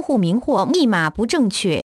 户名或密码不正确。